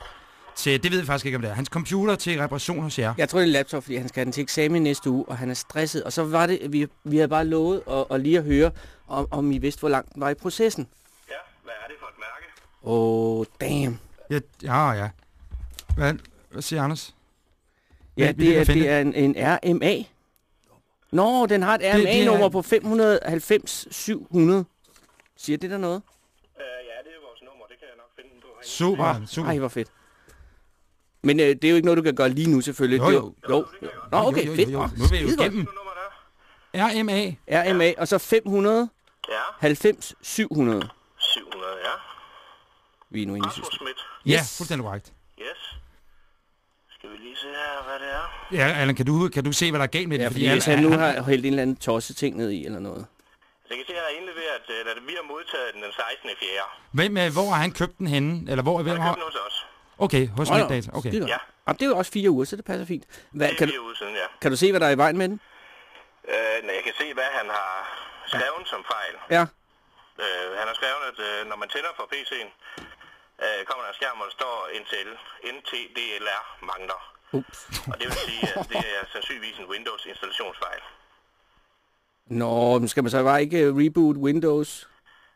til, det ved vi faktisk ikke om det er, hans computer til reparation hos jer. Jeg tror, det er en laptop, fordi han skal have den til eksamen næste uge, og han er stresset. Og så var det, vi, vi havde bare lovet at, at lige at høre, om, om I vidste, hvor langt den var i processen. Ja, hvad er det for et mærke? Åh, oh, damn. Ja, ja. ja. Hvad, hvad siger Anders? Ja, Vi- vi det er, det er en, en RMA. Nå, den har et det er- RMA-nummer på 590 700. Siger det der noget? Uh, ja, det er vores nummer. Det kan jeg nok finde på. Super, super. Ej, hvor fedt. Men øh, det er jo ikke noget, du kan gøre lige nu, selvfølgelig. Jo, jo. jo. jo. Nå, okay, jo, jo, fedt. jo. Åh, Nu er vi jo der. RMA. RMA, og så 590 Ja, 700. 700, ja. Vi er nu inde i systemet. Schmidt. Ja, Yes. fuldstændig korrekt. Yes. Skal vi lige se her, hvad det er? Ja, Allan, kan du, kan du se, hvad der er galt med det? Ja, fordi hvis han nu har hældt en eller anden tosse ting ned i, eller noget. Jeg kan se, at jeg har indleveret, øh, at vi har modtaget den den 16. 4. Hvem, øh, hvor har han købt den henne? Eller hvor, hvem Jeg har har... købt den hos os. Okay, hos. Netdata. Okay. Ja. Jamen, det er jo også fire uger, så det passer fint. Hvad, Det er kan, fire du, uger siden, ja. kan du se, hvad der er i vejen med den? Øh, når jeg kan se, hvad han har skrevet som fejl. Ja. Øh, han har skrevet, at øh, når man tænder på PC'en, øh, kommer der en skærm, hvor der står Intel NTDLR mangler. Ups. Og det vil sige, at det er sandsynligvis en Windows installationsfejl. Nå, men skal man så bare ikke øh, reboot Windows?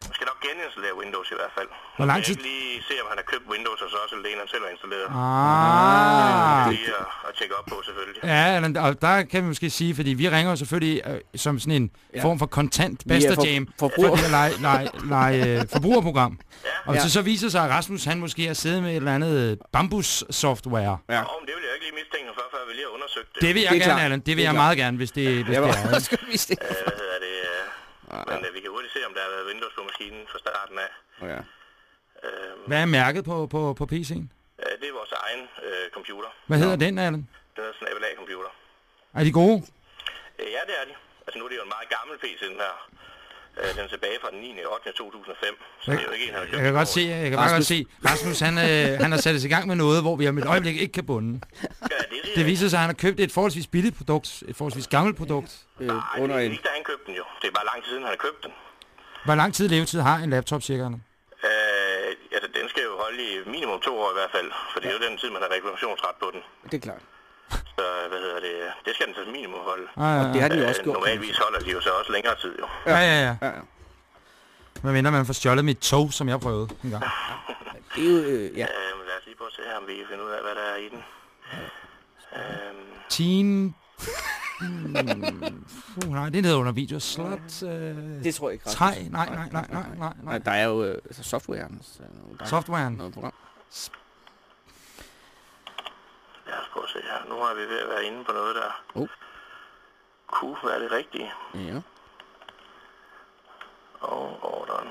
Man skal nok geninstallere Windows i hvert fald. Hvor lang Jeg tid... kan ikke lige se, om han har købt Windows, og så også eller det, han selv har installeret. Ah. Lige at, at tjekke op på, selvfølgelig. Ja, og der kan vi måske sige, fordi vi ringer jo selvfølgelig øh, som sådan en Ja. form for kontant Vi er Basta for- forbruger- for det her lege, lege, lege, øh, forbrugerprogram. Og hvis Ja. det så viser sig, at Rasmus han måske har siddet med et eller andet øh, bambus-software. Ja. Men det vil jeg ikke lige mistænke for, før vi lige har undersøgt det. Det vil jeg Det er gerne. Allan. Det vil Det er jeg klart. meget gerne, hvis det, hvis Jeg det er. også godt vise det. Øh, hvad hedder det? Øh, men øh, vi kan hurtigt se, om der har været Windows på maskinen fra starten af. Ja. Øh, Hvad er mærket på, på, på PC'en? øh, det er vores egen øh, computer. Hvad hedder den, Allan? Den er sådan en AAA-computer. Er de gode? Øh, ja, det er de. Altså nu er det jo en meget gammel PC, den her. Øh, den tilbage fra den 9. 8. 2005. Så det er jo ikke en, Jeg kan godt se, jeg kan bare godt se, Rasmus han, øh, han har sat os i gang med noget, hvor vi om et øjeblik ikke kan bunde. Ja, det, Det viser sig, at han har købt et forholdsvis billigt produkt, et forholdsvis gammelt produkt. Øh, Nej, under det er ikke, da han købte den jo. Det er bare lang tid siden, han har købt den. Hvor lang tid levetid har en laptop cirka? Øh, altså, den skal jo holde i minimum to år i hvert fald. For det er jo den tid, man har reklamationsret på den. Det er klart. Så, hvad hedder det? Det skal den så minimum holde. Ah, ja, Og det har ja. de jo også Øh, gjort. normalvis holder de jo så også længere tid, jo. ja, ja, ja. Ja, ja. Hvad mener man får stjålet mit tog, som jeg prøvede en gang? Det er jo, øh, ja. Øh, men lad os lige prøve at se her, om vi kan finde ud af, hvad der er i den. Øhm, Teen... Hmm. Uh, nej, det er nede under video. Slot... Øh... Det tror jeg ikke. Træ? Nej, nej, nej, nej, nej, Nej, der er jo øh, altså softwaren. Softwaren. noget program os prøve at se her. Nu er vi ved at være inde på noget, der Oh. kunne være det rigtige. Ja. Og ordren.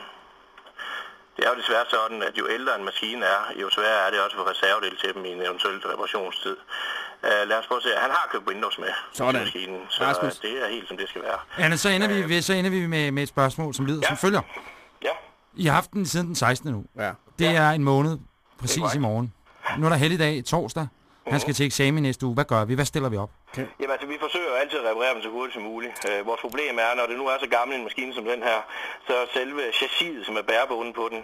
Det er jo desværre sådan, at jo ældre en maskine er, jo sværere er det også for reservedel til dem i en eventuel reparationstid. Uh, lad os prøve at se. Han har købt Windows med Sådan. maskinen, så Rasmus. Det er helt som det skal være. Anna, så ender vi, ved, så ender vi med, med et spørgsmål, som lyder ja. som følger. Ja, I har haft den siden den 16. nu. Ja. Det er en måned, præcis i morgen. Nu er der helligdag, torsdag. Han skal til eksamen næste uge. Hvad gør vi? Hvad stiller vi op? Jamen altså, vi forsøger altid at reparere dem så hurtigt som muligt. Øh, vores problem er, når det nu er så gammel en maskine som den her, så selve chassiset, som er bærebunden på den,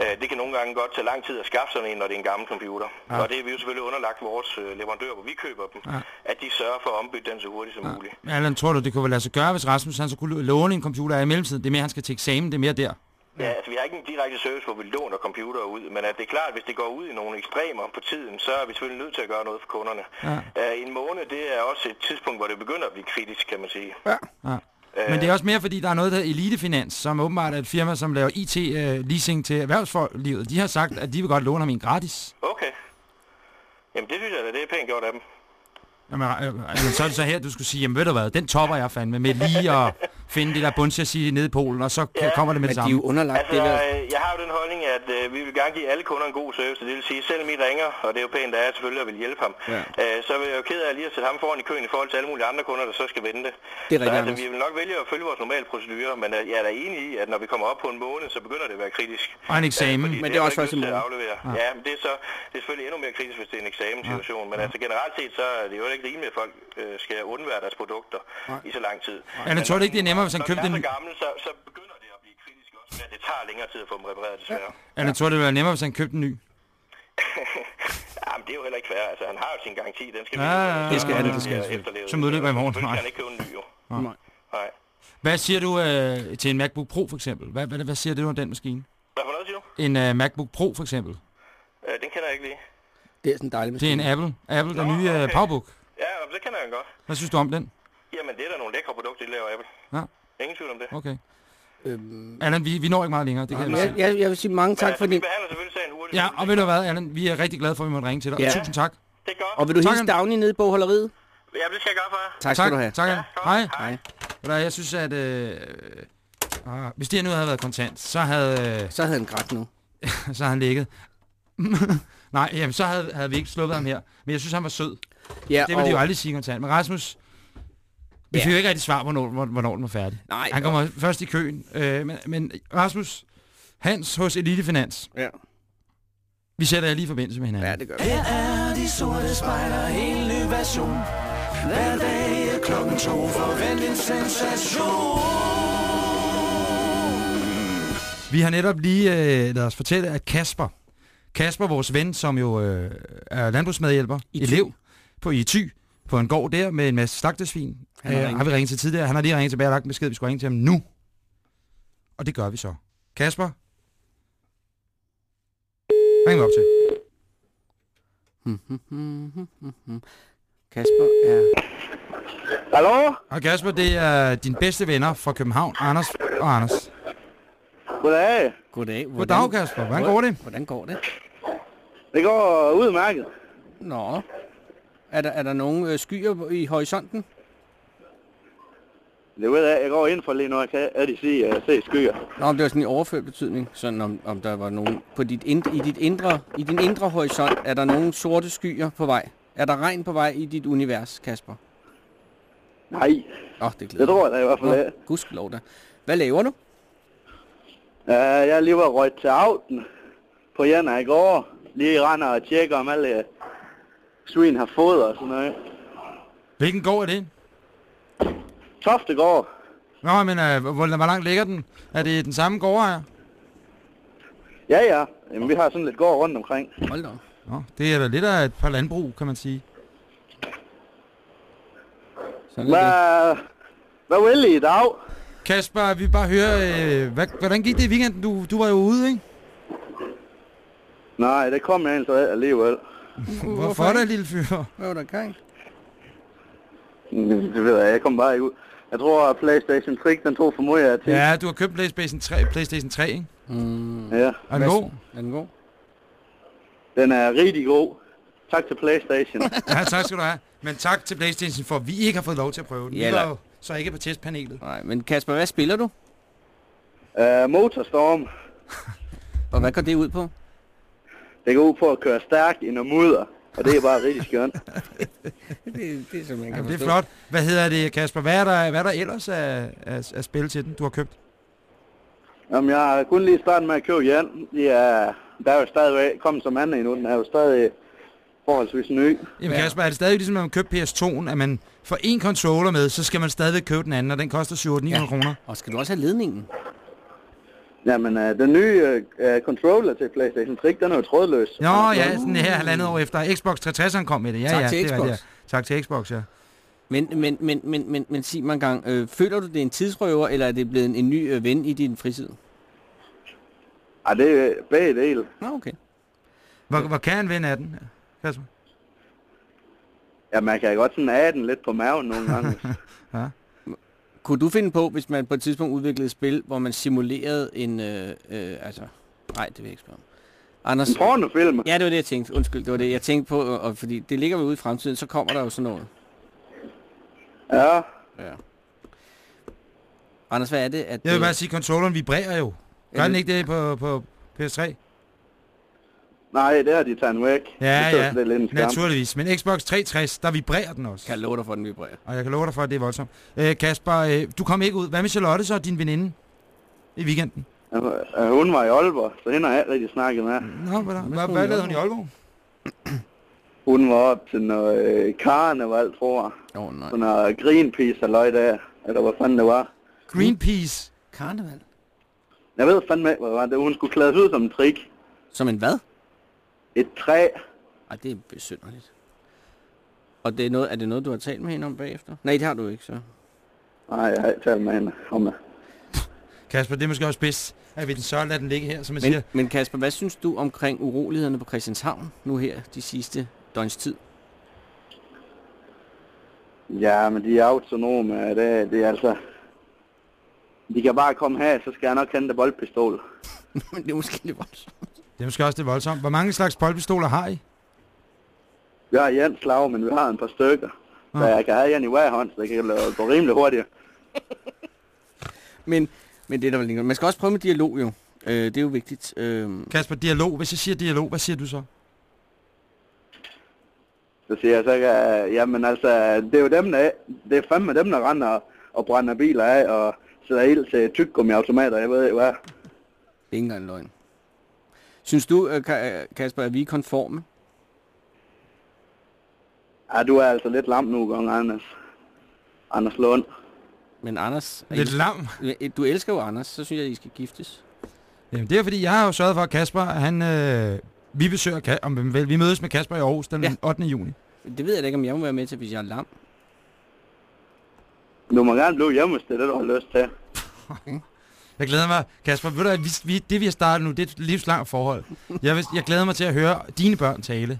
øh, det kan nogle gange godt tage lang tid at skaffe sådan en, når det er en gammel computer. Ja. Og det er vi jo selvfølgelig underlagt vores øh, leverandør, hvor vi køber dem, ja. at de sørger for at ombytte den så hurtigt som ja. muligt. Allan, tror du, det kunne vel lade sig gøre, hvis Rasmus han så kunne låne en computer i mellemtiden? Det er mere, han skal til eksamen, det er mere der. Ja, altså vi har ikke en direkte service, hvor vi låner computere ud, men at det er klart, at hvis det går ud i nogle ekstremer på tiden, så er vi selvfølgelig nødt til at gøre noget for kunderne. Ja. Uh, en måned, det er også et tidspunkt, hvor det begynder at blive kritisk, kan man sige. Ja. Men det er også mere, fordi der er noget, der hedder Elitefinans, som åbenbart er et firma, som laver IT-leasing til erhvervslivet. De har sagt, at de vil godt låne ham en gratis. Okay. Jamen det synes jeg da, det er pænt gjort af dem. Jamen, øh, men så er det så her, du skulle sige, jamen ved du hvad, den topper jeg fandme med lige at finde det der bundchassis nede i Polen, og så ja, kommer det med det de er jo samme. underlagt Altså, det der. øh, jeg har jo den holdning, at øh, vi vil gerne give alle kunder en god service. Det vil sige, selvom I ringer, og det er jo pænt af jer selvfølgelig at vil hjælpe ham, Ja. øh, så vil jeg jo ked af lige at sætte ham foran i køen i forhold til alle mulige andre kunder, der så skal vente. Det er så rigtig, altså, vi vil nok vælge at følge vores normale procedurer, men øh, jeg er da enig i, at når vi kommer op på en måned, så begynder det at være kritisk. Og en eksamen. fordi Men det er også først i morgen. aflevere. Ja. men det er, så, det er selvfølgelig endnu mere kritisk, hvis det er en eksamenssituation. Men altså generelt set, så er det jo ikke rimeligt, at folk øh, skal undvære deres produkter i så lang tid. Du ikke, det er nemmere, hvis han Når købte den en... er så gammel, så, så begynder det at blive kritisk også, men det tager længere tid at få dem repareret, desværre. Allan, tror du, det ville være nemmere, hvis han købte en ny? Jamen, det er jo heller ikke fair. Altså, han har jo sin garanti. Den skal Ja, ja, ja, Det skal han, det skal han. efterlevet. Som udløber i morgen. Nej. kan han ikke købe en ny, jo. Nej. Nej. Hvad siger du øh, til en MacBook Pro, for eksempel? Hvad, hvad, hvad siger du om den maskine? Hvad for noget, siger du? En øh, MacBook Pro, for eksempel. Øh, den kender jeg ikke lige. Det er sådan en dejlig Det er en maskine. Apple. Apple, den Nå, nye øh, okay. PowerBook. Ja, det kender jeg godt. Hvad synes du om den? Jamen, det er da nogle lækre produkter, de laver Apple. Ja. Ingen tvivl om det. Okay. Øhm, Allan, vi, vi når ikke meget længere. Det kan jeg jeg, jeg, jeg vil sige mange tak altså, for vi behandler selvfølgelig sagen hurtigt. Ja, og ved du hvad, Allan, vi er rigtig glade for, at vi måtte ringe til dig. Ja. Tusind tak. Det er godt. Og vil du Tak, hilse. Dagny nede i bogholderiet? Ja, det skal jeg gøre for jer. Tak skal du have. Tak, godt. Hej. Hej. Hvad, Jeg synes, at... Øh, øh, hvis det her nu havde været kontant, så havde, øh, Så havde han grædt nu. så havde han ligget. Nej, jamen, så havde, havde vi ikke sluppet ham her. Men jeg synes, han var sød. Ja, Det ville de jo aldrig sige kontant. Men Rasmus, vi Ja. fik jo ikke rigtig svar på, hvornår, hvor- hvornår den var færdig. Nej, Han kommer først i køen. Øh, men, men Rasmus, Hans hos Elite Finans. Ja. Vi sætter jer lige i forbindelse med hinanden. Ja, det gør vi. Her er de sorte spejler, en ny version. Hver dag er klokken to, forvent en sensation. Vi har netop lige øh, lavet os fortælle, at Kasper, Kasper, vores ven, som jo øh, er landbrugsmedhjælper, I elev på i Thy, på en gård der med en masse slagtesvin, Han har øh, har vi ringet til tidligere. Han har lige ringet tilbage og lagt en besked, vi skulle ringe til ham nu. Og det gør vi så. Kasper? Ring mig op til. Kasper er... Hallo? Og Kasper, det er dine bedste venner fra København, Anders og Anders. Goddag. Goddag. Goddag, Kasper. Hvordan går det? Hvordan går det? Det går udmærket. Nå. Er der, er der nogle øh, skyer i horisonten? Det ved jeg, jeg går ind for lige nu, jeg kan at de sige, at jeg ser skyer. Nå, om det var sådan i overført betydning. Sådan om, om der var nogen... På dit indre, i, dit indre, I din indre horisont, er der nogle sorte skyer på vej? Er der regn på vej i dit univers, Kasper? Nej, Åh, oh, det glæder det tror jeg da i hvert fald Nå, af. gudskelov da. Hvad laver du? Uh, jeg lige var røget til aften på Jana i går. Lige render og tjekker, om alle svin har fået og sådan noget. Hvilken gård er det? Toftegård. Nå, men øh, hvor, hvor langt ligger den? Er det den samme gård her? Ja, ja. Jamen, vi har sådan lidt gård rundt omkring. Hold da. Nå, det er da lidt af et par landbrug, kan man sige. Sådan. Hvad, hvad vil I i dag? Kasper, vi bare høre, øh, hvad, hvordan gik det i weekenden? Du, du var jo ude, ikke? Nej, det kom jeg altså alligevel. Hvorfor er der, lille fyr? Hvad var der gang? Det ved jeg, jeg kom bare ikke ud. Jeg tror, at Playstation 3, den tog for meget af til. Ja, du har købt PlayStation 3, PlayStation 3 ikke? Mm, ja. Er den god? er den god? Den er rigtig god. Tak til Playstation. Ja, tak skal du have. Men tak til PlayStation for, at vi ikke har fået lov til at prøve den. Ja, Vi var eller- jo så ikke på testpanelet. Nej, men Kasper, hvad spiller du? uh, Motorstorm. Og hvad går det ud på? Det går ud på at køre stærkt ind og mudder. Og det er bare rigtig skønt. Det, det er som man Ja, kan det er flot. Hvad hedder det, Kasper? Hvad er der, hvad er der ellers af, af, af spil til den, du har købt? Jamen, jeg har kun lige startet med at købe igen. De er, der er jo stadigvæk kommet som anden endnu. Den er jo stadig forholdsvis ny. Jamen Kasper, er det stadig ligesom, når man køber PS2'en, at man får en controller med, så skal man stadig købe den anden, og den koster 700 900 kroner? Og skal du også have ledningen? Jamen, uh, den nye uh, controller til PlayStation 3, den er jo trådløs. Nå ja, sådan her halvandet år efter. Xbox 360'eren kom med det. Ja, Tak ja, til det Xbox. rigtigt, ja. Tak til Xbox, ja. Men, men, men, men, men, men sig mig en gang, øh, føler du det er en tidsrøver, eller er det blevet en, en ny øh, ven i din fritid? Ja, det er begge dele. Nå, okay. Hvor, hvor kan en ven af den, Kasper? Ja, man kan godt sådan have den lidt på maven nogle gange. Ja. Kunne du finde på, hvis man på et tidspunkt udviklede et spil, hvor man simulerede en, øh, øh, altså, nej, det vil jeg ikke spørge om. Anders, en pornofilm. ja, det var det, jeg tænkte. Undskyld, det var det, jeg tænkte på, og, fordi det ligger jo ude i fremtiden, så kommer der jo sådan noget. Ja, Ja. Anders, hvad er det? At, Jeg vil bare sige, at controlleren vibrerer jo. Gør den det- ikke det på, på PS3? Nej, det har de taget væk. Ja, det, ja, Det lidt en skam. naturligvis. Men Xbox 360, der vibrerer den også. Kan jeg love dig for, at den vibrerer. Og jeg kan love dig for, at det er voldsomt. Øh, Kasper, øh, du kom ikke ud. Hvad med Charlotte så, din veninde? I weekenden? Ja, hun var i Aalborg, så hende har jeg ikke rigtig snakket med. Nå, hvad? Hvad hvad, lavede i hun i Aalborg? Hun var op til noget øh, karneval, tror jeg. Åh, oh, nej. Sådan noget Greenpeace halløj der, eller hvad fanden det var. Greenpeace. Karneval? Jeg ved fandme ikke, hvad det var. Det- Hun skulle klædes ud som en trik. Som en hvad? Et træ. Ej, det er besynderligt. Og det er, noget, er det noget, du har talt med hende om bagefter? Nej, det har du ikke, så. Nej, jeg har ikke talt med hende om det. Kasper, det er måske også bedst, at vi den så lader den ligge her, som jeg siger. Men, men Kasper, hvad synes du omkring urolighederne på Christianshavn nu her de sidste døgns tid? Ja, men de er autonome. Det, det er altså... De kan bare komme her, så skal jeg nok hente boldpistol. Men det er måske lidt voldsomt. Det er måske også det voldsomt. Hvor mange slags boldpistoler har I? Vi har en slag, men vi har en par stykker. Så Ah. jeg kan have en i hver hånd, så det kan gå rimelig hurtigt. Men, men det er der vel ikke. Man skal også prøve med dialog jo. Øh, det er jo vigtigt. Øh, Kasper, dialog. Hvis jeg siger dialog, hvad siger du så? Så siger jeg så, at, jamen altså, det er jo dem, der, det er fandme dem, der render og, og brænder biler af og sætter ild til tyggegummiautomater, jeg ved ikke hvad. det er ikke engang løgn. Synes du, øh, Ka- Kasper, at vi er konforme? Ja, du er altså lidt lam nu, gang, Anders. Anders Lund. Men Anders, er Lidt lam. I, du elsker jo Anders, så synes jeg, at I skal giftes. Jamen, det er fordi, jeg har jo sørget for, at Kasper, han... Øh, vi besøger, om, vel, vi mødes med Kasper i Aarhus den Ja. 8. juni. Det ved jeg da ikke, om jeg må være med til, hvis jeg er lam. Du må gerne blive hjemme, hvis det er det, du har lyst til. Jeg glæder mig, Kasper, ved du, hvad, vi, vi, det vi har startet nu, det er et livslangt forhold. Jeg, vil, jeg glæder mig til at høre dine børn tale.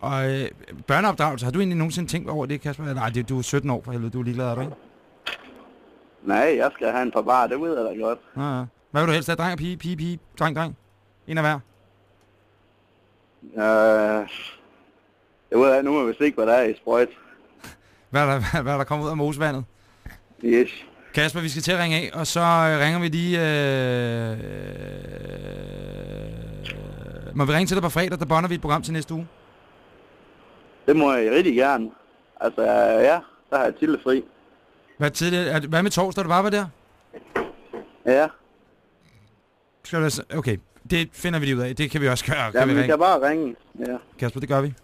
Og øh, børneopdragelse, har du egentlig nogensinde tænkt over det, Kasper? Nej, det, du er 17 år for helvede, du er ligeglad, er du ikke? Nej, jeg skal have en par bar, det ved jeg da godt. Ja, ja. Hvad vil du helst have? Dreng og pige, pige, pige, dreng, dreng? En af hver? Øh, jeg ved ikke, nu må vi se, hvad der er i sprøjt. Hvad er der, hvad, hvad er der kommet ud af mosevandet? Yes. Kasper, vi skal til at ringe af, og så øh, ringer vi lige... Øh, øh, må vi ringe til dig på fredag, der bonder vi et program til næste uge? Det må jeg rigtig gerne. Altså, ja, der har jeg til fri. Hvad, tidligere, er, det- hvad med torsdag, du bare var der? Ja, Skal du, okay, det finder vi lige ud af. Det kan vi også gøre. Kan jamen, vi vi ringe? kan bare ringe. Ja, Kasper, det gør vi.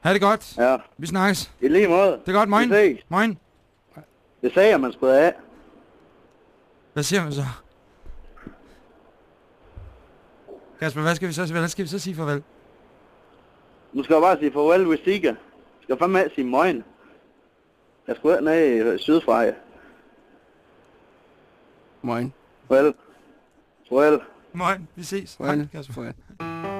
Ha' det godt. ja. Vi snakkes. I lige måde. Det er godt. Moin. Vi ses. Moin. Det sagde jeg, man skulle have. Hvad siger man så? Kasper, hvad skal vi så, hvordan skal vi så sige farvel? Nu skal jeg bare sige farvel, hvis ikke. Jeg skal fandme af sige møgen. Jeg skulle ned i sydfra. ja. Moin. Farvel. Farvel. Moin, vi ses. Moin. Hej, Kasper. Farvel.